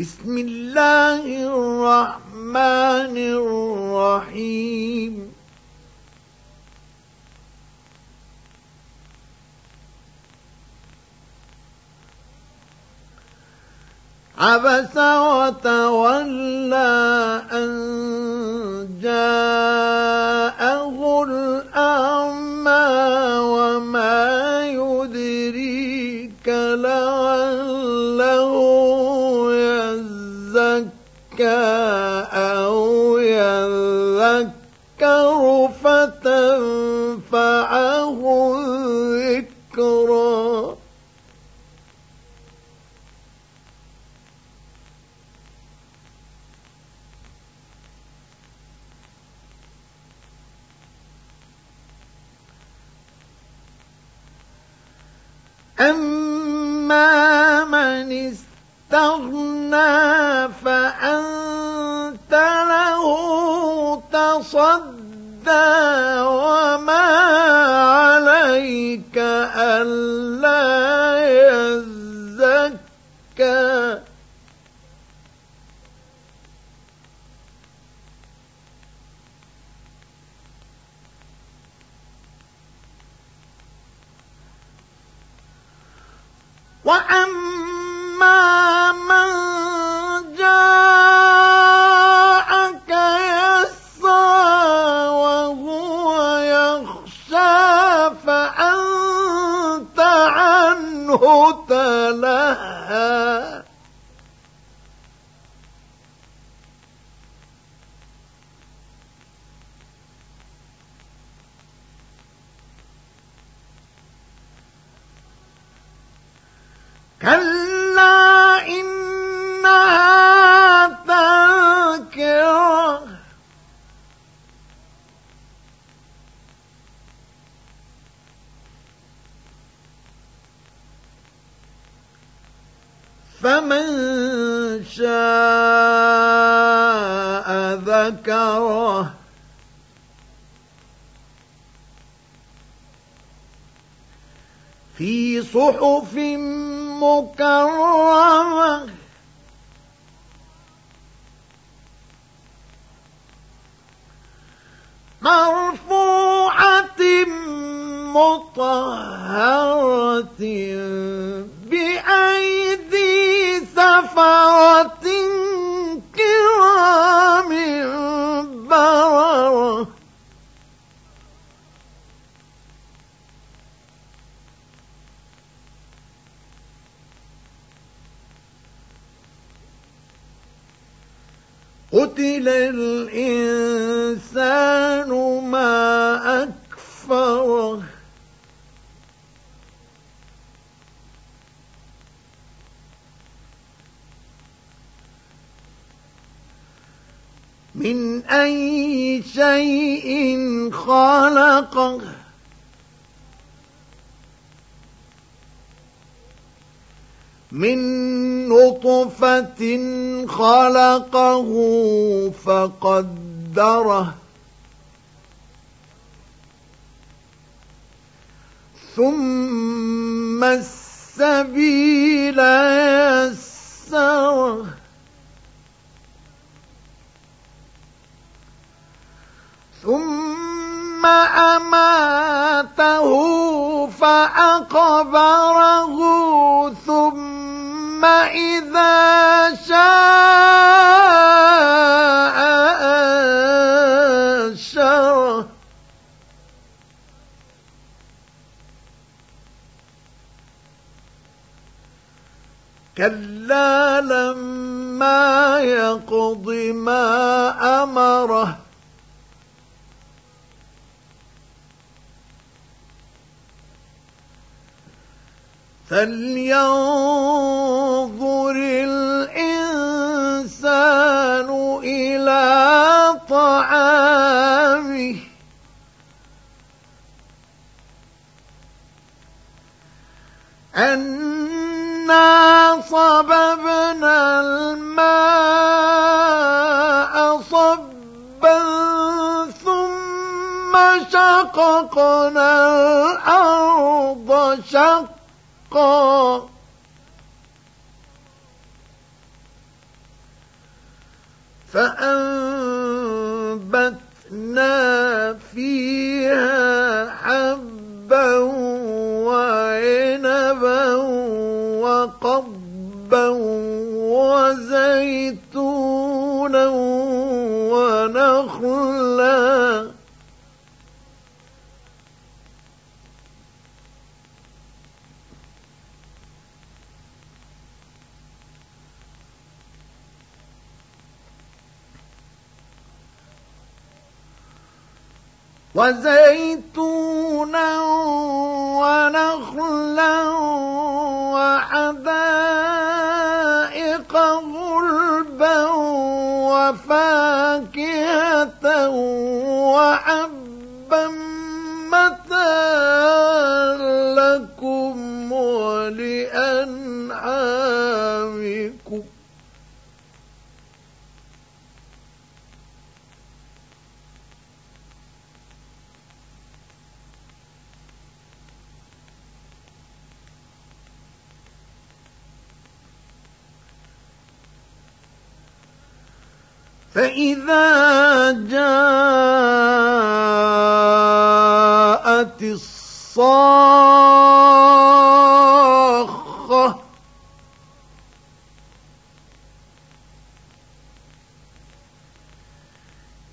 بسم الله الرحمن الرحيم. عبس وتولى أن جاءه الأعمى وما يدريك لعله أو يذكر فتنفعه الذكرى أما استغنى فأنت له تصدى وما عليك ألا يزكى. وأما كلا إنها تذكرة فمن شاء ذكره. في صحف مكرمة. مرفوعة مطهرة بأيدي سفرة قتل الإنسان ما أكفره. من أي شيء خلقه. من نطفة خلقه فقدره. ثم السبيل يسره. ثم أماته فأقبره. إذا شاء كلا لما يقض ما أمره. فلينظر الإنسان إلى طعامه. أنا صببنا الماء صبا ثم شققنا الأرض شقا. فأنبتنا فيها حبا وعنبا وقبا وزيتونا ونخلا وزيتونا ونخلا وحدائق غلبا وفاكهة وحبا فإذا جاءت الصاخة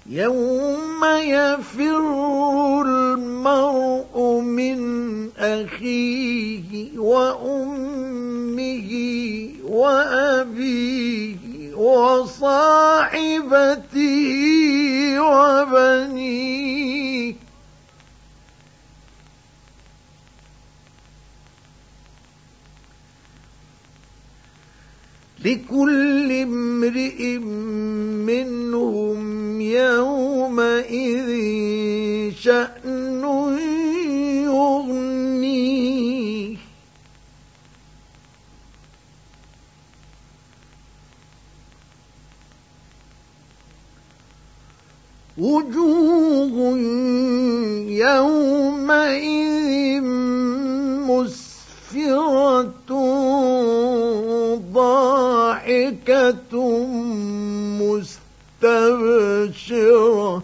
يوم يفر المرء من أخيه وأمه وأبيه وصاحبته وبنيه لكل امرئ منهم يومئذ شأن وجوه يومئذ مسفرة ضاحكة مستبشرة.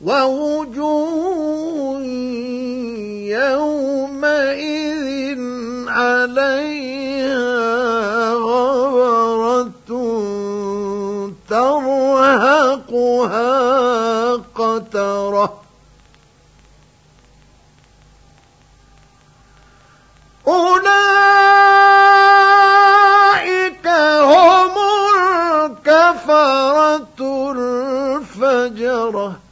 ووجوه عليها غبرة ترهقها قترة. أولئك هم الكفرة الفجرة.